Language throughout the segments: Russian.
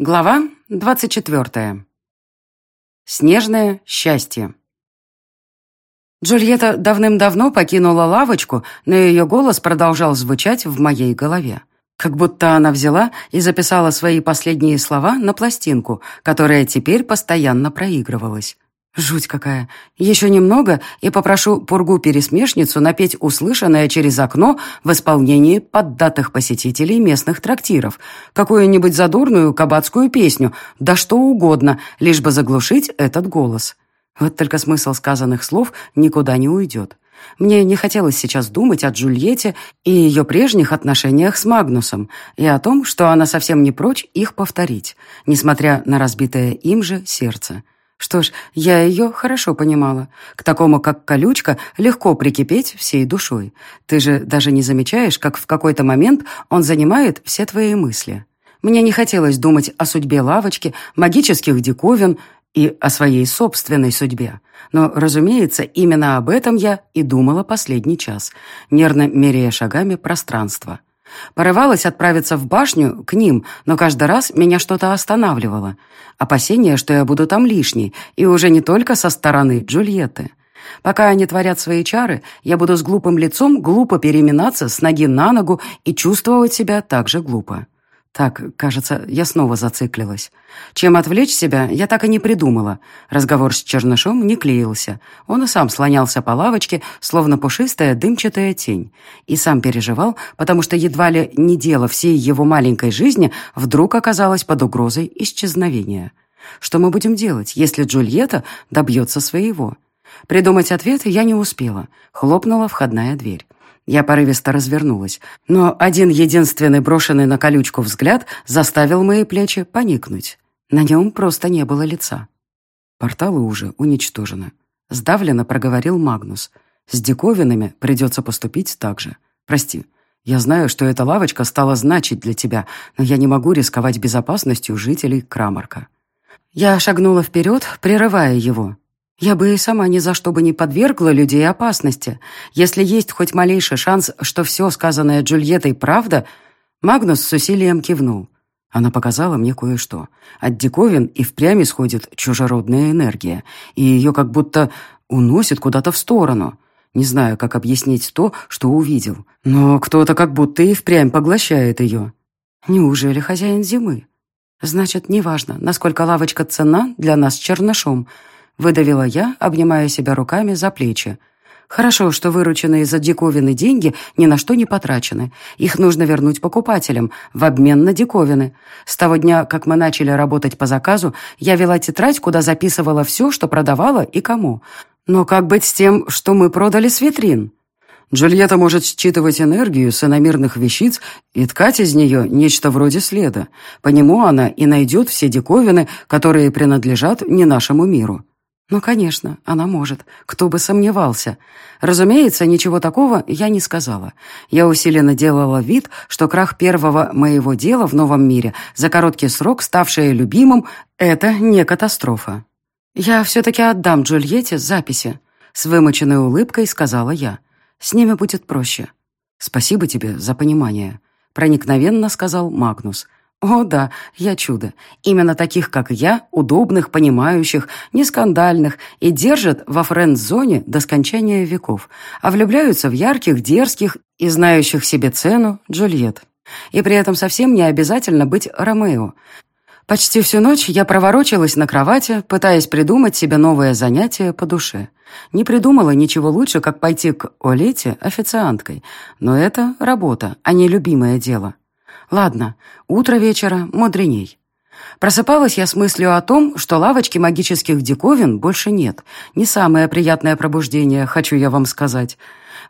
Глава 24. Снежное счастье. Джульетта давным-давно покинула лавочку, но ее голос продолжал звучать в моей голове. Как будто она взяла и записала свои последние слова на пластинку, которая теперь постоянно проигрывалась. Жуть какая. Еще немного и попрошу Пургу-пересмешницу напеть услышанное через окно в исполнении поддатых посетителей местных трактиров. Какую-нибудь задорную кабацкую песню, да что угодно, лишь бы заглушить этот голос. Вот только смысл сказанных слов никуда не уйдет. Мне не хотелось сейчас думать о Джульетте и ее прежних отношениях с Магнусом, и о том, что она совсем не прочь их повторить, несмотря на разбитое им же сердце. Что ж, я ее хорошо понимала. К такому, как колючка, легко прикипеть всей душой. Ты же даже не замечаешь, как в какой-то момент он занимает все твои мысли. Мне не хотелось думать о судьбе лавочки, магических диковин и о своей собственной судьбе. Но, разумеется, именно об этом я и думала последний час, нервно меряя шагами пространство. Порывалась отправиться в башню, к ним, но каждый раз меня что-то останавливало. Опасение, что я буду там лишней, и уже не только со стороны Джульетты. Пока они творят свои чары, я буду с глупым лицом глупо переминаться с ноги на ногу и чувствовать себя так же глупо. Так, кажется, я снова зациклилась. Чем отвлечь себя, я так и не придумала. Разговор с Чернышом не клеился. Он и сам слонялся по лавочке, словно пушистая дымчатая тень. И сам переживал, потому что едва ли не дело всей его маленькой жизни вдруг оказалось под угрозой исчезновения. Что мы будем делать, если Джульетта добьется своего? Придумать ответ я не успела. Хлопнула входная дверь. Я порывисто развернулась, но один единственный брошенный на колючку взгляд заставил мои плечи поникнуть. На нем просто не было лица. Порталы уже уничтожены. Сдавленно проговорил Магнус. С диковинами придется поступить так же. Прости, я знаю, что эта лавочка стала значить для тебя, но я не могу рисковать безопасностью жителей Крамарка. Я шагнула вперед, прерывая его. Я бы и сама ни за что бы не подвергла людей опасности. Если есть хоть малейший шанс, что все сказанное Джульеттой правда, Магнус с усилием кивнул. Она показала мне кое-что. От диковин и впрямь исходит чужеродная энергия, и ее как будто уносит куда-то в сторону. Не знаю, как объяснить то, что увидел, но кто-то как будто и впрямь поглощает ее. Неужели хозяин зимы? Значит, неважно, насколько лавочка цена для нас чернышом — Выдавила я, обнимая себя руками за плечи. Хорошо, что вырученные за диковины деньги ни на что не потрачены. Их нужно вернуть покупателям в обмен на диковины. С того дня, как мы начали работать по заказу, я вела тетрадь, куда записывала все, что продавала и кому. Но как быть с тем, что мы продали с витрин? Джульетта может считывать энергию с иномирных вещиц и ткать из нее нечто вроде следа. По нему она и найдет все диковины, которые принадлежат не нашему миру. Ну, конечно, она может. Кто бы сомневался. Разумеется, ничего такого я не сказала. Я усиленно делала вид, что крах первого моего дела в новом мире, за короткий срок ставшее любимым, это не катастрофа. «Я все-таки отдам Джульетте записи», — с вымоченной улыбкой сказала я. «С ними будет проще». «Спасибо тебе за понимание», — проникновенно сказал Магнус. О да, я чудо. Именно таких, как я, удобных, понимающих, нескандальных и держат во френд-зоне до скончания веков, а влюбляются в ярких, дерзких и знающих себе цену Джульет. И при этом совсем не обязательно быть Ромео. Почти всю ночь я проворочилась на кровати, пытаясь придумать себе новое занятие по душе. Не придумала ничего лучше, как пойти к Олете официанткой. Но это работа, а не любимое дело. Ладно, утро вечера мудреней. Просыпалась я с мыслью о том, что лавочки магических диковин больше нет. Не самое приятное пробуждение, хочу я вам сказать.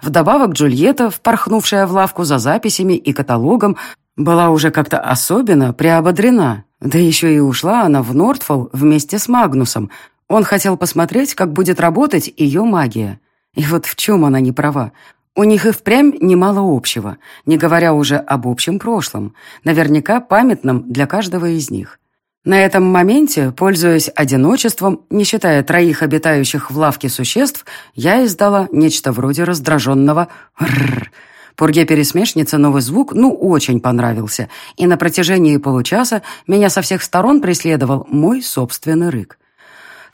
Вдобавок Джульетта, впорхнувшая в лавку за записями и каталогом, была уже как-то особенно приободрена. Да еще и ушла она в Нортфолл вместе с Магнусом. Он хотел посмотреть, как будет работать ее магия. И вот в чем она не права. У них и впрямь немало общего, не говоря уже об общем прошлом, наверняка памятном для каждого из них. На этом моменте, пользуясь одиночеством, не считая троих обитающих в лавке существ, я издала нечто вроде раздраженного «рррр», Пурге-пересмешнице новый звук ну очень понравился, и на протяжении получаса меня со всех сторон преследовал мой собственный рык.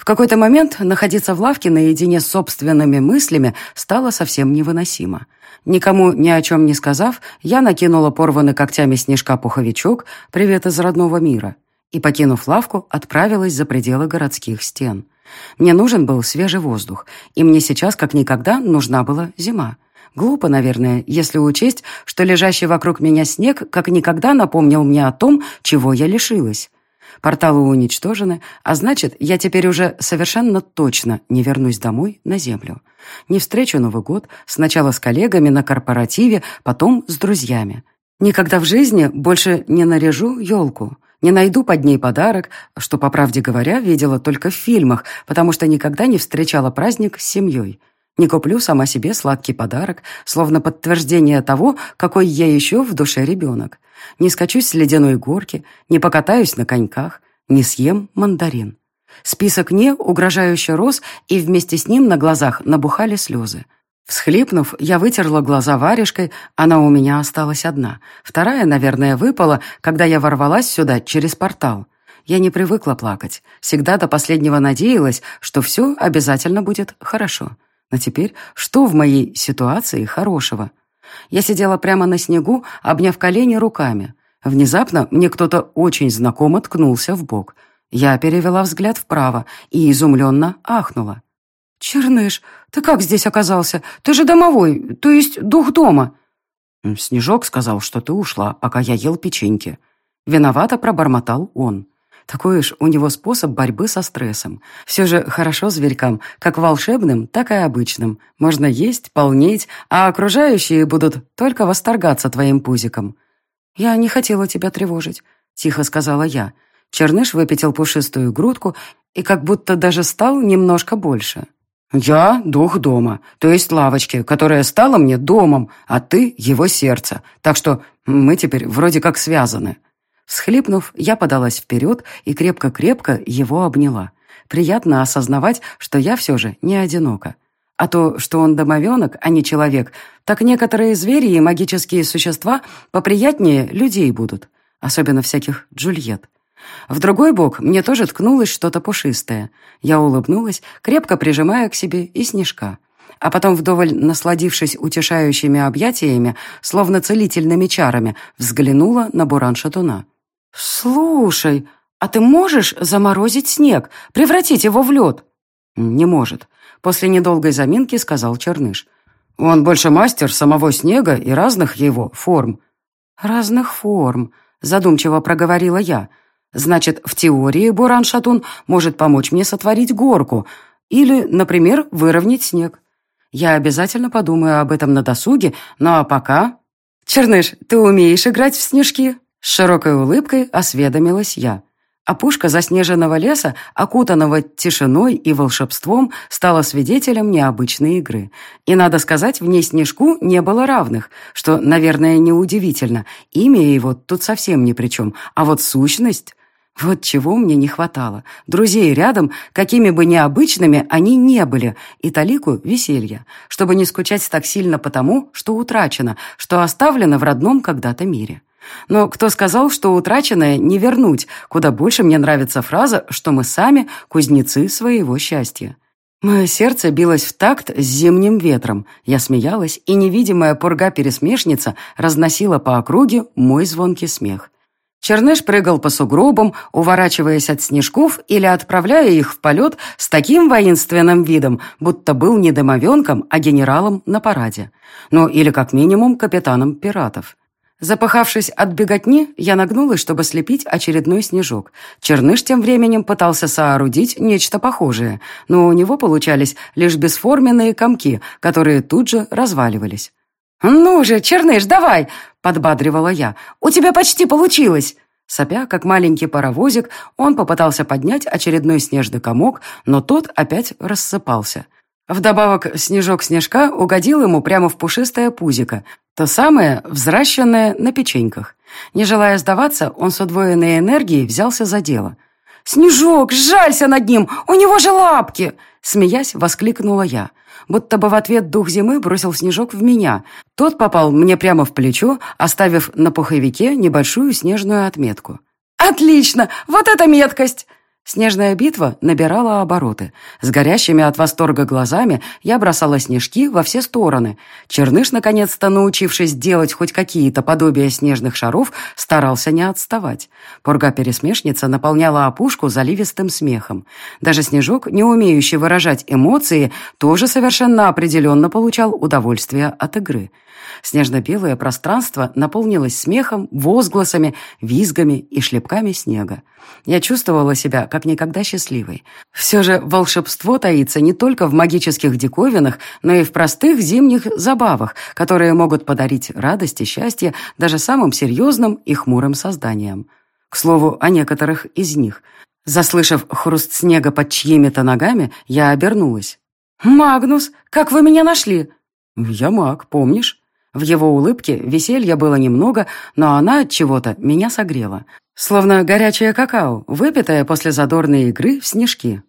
В какой-то момент находиться в лавке наедине с собственными мыслями стало совсем невыносимо. Никому ни о чем не сказав, я накинула порванный когтями снежка пуховичок «Привет из родного мира» и, покинув лавку, отправилась за пределы городских стен. Мне нужен был свежий воздух, и мне сейчас как никогда нужна была зима. Глупо, наверное, если учесть, что лежащий вокруг меня снег как никогда напомнил мне о том, чего я лишилась. Порталы уничтожены, а значит, я теперь уже совершенно точно не вернусь домой на Землю. Не встречу Новый год, сначала с коллегами на корпоративе, потом с друзьями. Никогда в жизни больше не наряжу елку, не найду под ней подарок, что, по правде говоря, видела только в фильмах, потому что никогда не встречала праздник с семьей. Не куплю сама себе сладкий подарок, словно подтверждение того, какой я еще в душе ребенок. Не скачусь с ледяной горки, не покатаюсь на коньках, не съем мандарин. Список «не» угрожающе рос, и вместе с ним на глазах набухали слезы. Всхлипнув, я вытерла глаза варежкой, она у меня осталась одна. Вторая, наверное, выпала, когда я ворвалась сюда через портал. Я не привыкла плакать. Всегда до последнего надеялась, что все обязательно будет хорошо. Но теперь что в моей ситуации хорошего? Я сидела прямо на снегу, обняв колени руками. Внезапно мне кто-то очень знакомо ткнулся в бок. Я перевела взгляд вправо и изумленно ахнула. «Черныш, ты как здесь оказался? Ты же домовой, то есть дух дома». «Снежок сказал, что ты ушла, пока я ел печеньки». Виновато пробормотал он. Такой уж у него способ борьбы со стрессом. Все же хорошо зверькам, как волшебным, так и обычным. Можно есть, полнеть, а окружающие будут только восторгаться твоим пузиком. «Я не хотела тебя тревожить», — тихо сказала я. Черныш выпятил пушистую грудку и как будто даже стал немножко больше. «Я — дух дома, то есть лавочки, которая стала мне домом, а ты — его сердце, так что мы теперь вроде как связаны». Схлипнув, я подалась вперед и крепко-крепко его обняла. Приятно осознавать, что я все же не одинока. А то, что он домовенок, а не человек, так некоторые звери и магические существа поприятнее людей будут. Особенно всяких Джульет. В другой бок мне тоже ткнулось что-то пушистое. Я улыбнулась, крепко прижимая к себе и снежка. А потом, вдоволь насладившись утешающими объятиями, словно целительными чарами, взглянула на буран-шатуна. «Слушай, а ты можешь заморозить снег, превратить его в лед?» «Не может», — после недолгой заминки сказал Черныш. «Он больше мастер самого снега и разных его форм». «Разных форм», — задумчиво проговорила я. «Значит, в теории Буран-Шатун может помочь мне сотворить горку или, например, выровнять снег. Я обязательно подумаю об этом на досуге, ну а пока...» «Черныш, ты умеешь играть в снежки?» С широкой улыбкой осведомилась я. Опушка заснеженного леса, окутанного тишиной и волшебством, стала свидетелем необычной игры. И, надо сказать, в ней снежку не было равных, что, наверное, неудивительно. Имя его тут совсем ни при чем, а вот сущность... Вот чего мне не хватало. Друзей рядом, какими бы необычными они не были, и талику веселья, чтобы не скучать так сильно потому, что утрачено, что оставлено в родном когда-то мире. Но кто сказал, что утраченное не вернуть? Куда больше мне нравится фраза, что мы сами кузнецы своего счастья. Мое сердце билось в такт с зимним ветром. Я смеялась, и невидимая пурга-пересмешница разносила по округе мой звонкий смех. Черныш прыгал по сугробам, уворачиваясь от снежков или отправляя их в полет с таким воинственным видом, будто был не домовенком, а генералом на параде. Ну, или как минимум капитаном пиратов. Запахавшись от беготни, я нагнулась, чтобы слепить очередной снежок. Черныш тем временем пытался соорудить нечто похожее, но у него получались лишь бесформенные комки, которые тут же разваливались. «Ну же, Черныш, давай!» — подбадривала я. «У тебя почти получилось!» Сопя, как маленький паровозик, он попытался поднять очередной снежный комок, но тот опять рассыпался. Вдобавок, снежок снежка угодил ему прямо в пушистое пузико, то самое, взращенное на печеньках. Не желая сдаваться, он с удвоенной энергией взялся за дело. «Снежок, сжалься над ним! У него же лапки!» Смеясь, воскликнула я. Будто бы в ответ дух зимы бросил снежок в меня. Тот попал мне прямо в плечо, оставив на пуховике небольшую снежную отметку. «Отлично! Вот это меткость!» Снежная битва набирала обороты. С горящими от восторга глазами я бросала снежки во все стороны. Черныш, наконец-то научившись делать хоть какие-то подобия снежных шаров, старался не отставать. Пурга-пересмешница наполняла опушку заливистым смехом. Даже Снежок, не умеющий выражать эмоции, тоже совершенно определенно получал удовольствие от игры. Снежно-белое пространство наполнилось смехом, возгласами, визгами и шлепками снега. Я чувствовала себя как никогда счастливой. Все же волшебство таится не только в магических диковинах, но и в простых зимних забавах, которые могут подарить радость и счастье даже самым серьезным и хмурым созданиям. К слову, о некоторых из них. Заслышав хруст снега под чьими-то ногами, я обернулась. «Магнус, как вы меня нашли?» «Я маг, помнишь?» В его улыбке веселья было немного, но она от чего-то меня согрела. Словно горячее какао, выпитое после задорной игры в снежки.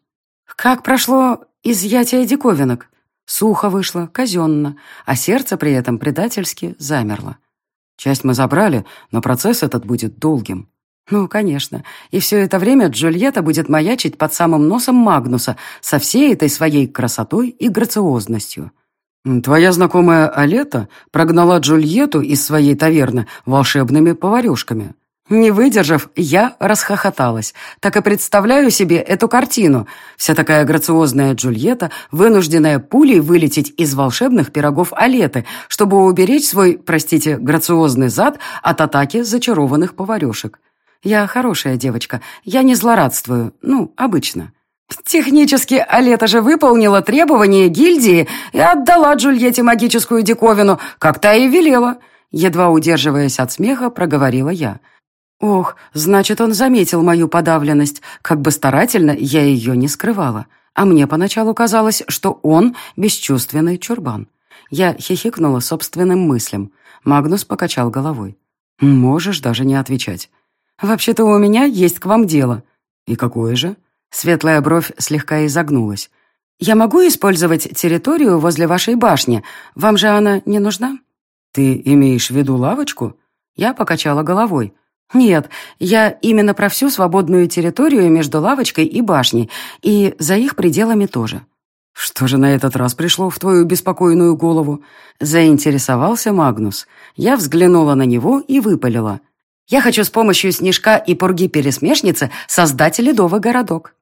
Как прошло изъятие диковинок? Сухо вышло, казенно, а сердце при этом предательски замерло. Часть мы забрали, но процесс этот будет долгим. Ну, конечно. И все это время Джульетта будет маячить под самым носом Магнуса со всей этой своей красотой и грациозностью. «Твоя знакомая Алета прогнала Джульетту из своей таверны волшебными поварюшками». Не выдержав, я расхохоталась. Так и представляю себе эту картину. Вся такая грациозная Джульетта, вынужденная пулей вылететь из волшебных пирогов Алеты, чтобы уберечь свой, простите, грациозный зад от атаки зачарованных поварешек. Я хорошая девочка, я не злорадствую, ну, обычно. Технически Алета же выполнила требования гильдии и отдала Джульетте магическую диковину, как та и велела. Едва удерживаясь от смеха, проговорила я. Ох, значит, он заметил мою подавленность, как бы старательно я ее не скрывала. А мне поначалу казалось, что он бесчувственный чурбан. Я хихикнула собственным мыслям. Магнус покачал головой. «Можешь даже не отвечать. Вообще-то у меня есть к вам дело». «И какое же?» Светлая бровь слегка изогнулась. «Я могу использовать территорию возле вашей башни? Вам же она не нужна?» «Ты имеешь в виду лавочку?» Я покачала головой. «Нет, я именно про всю свободную территорию между лавочкой и башней, и за их пределами тоже». «Что же на этот раз пришло в твою беспокойную голову?» Заинтересовался Магнус. Я взглянула на него и выпалила. «Я хочу с помощью снежка и пурги-пересмешницы создать ледовый городок».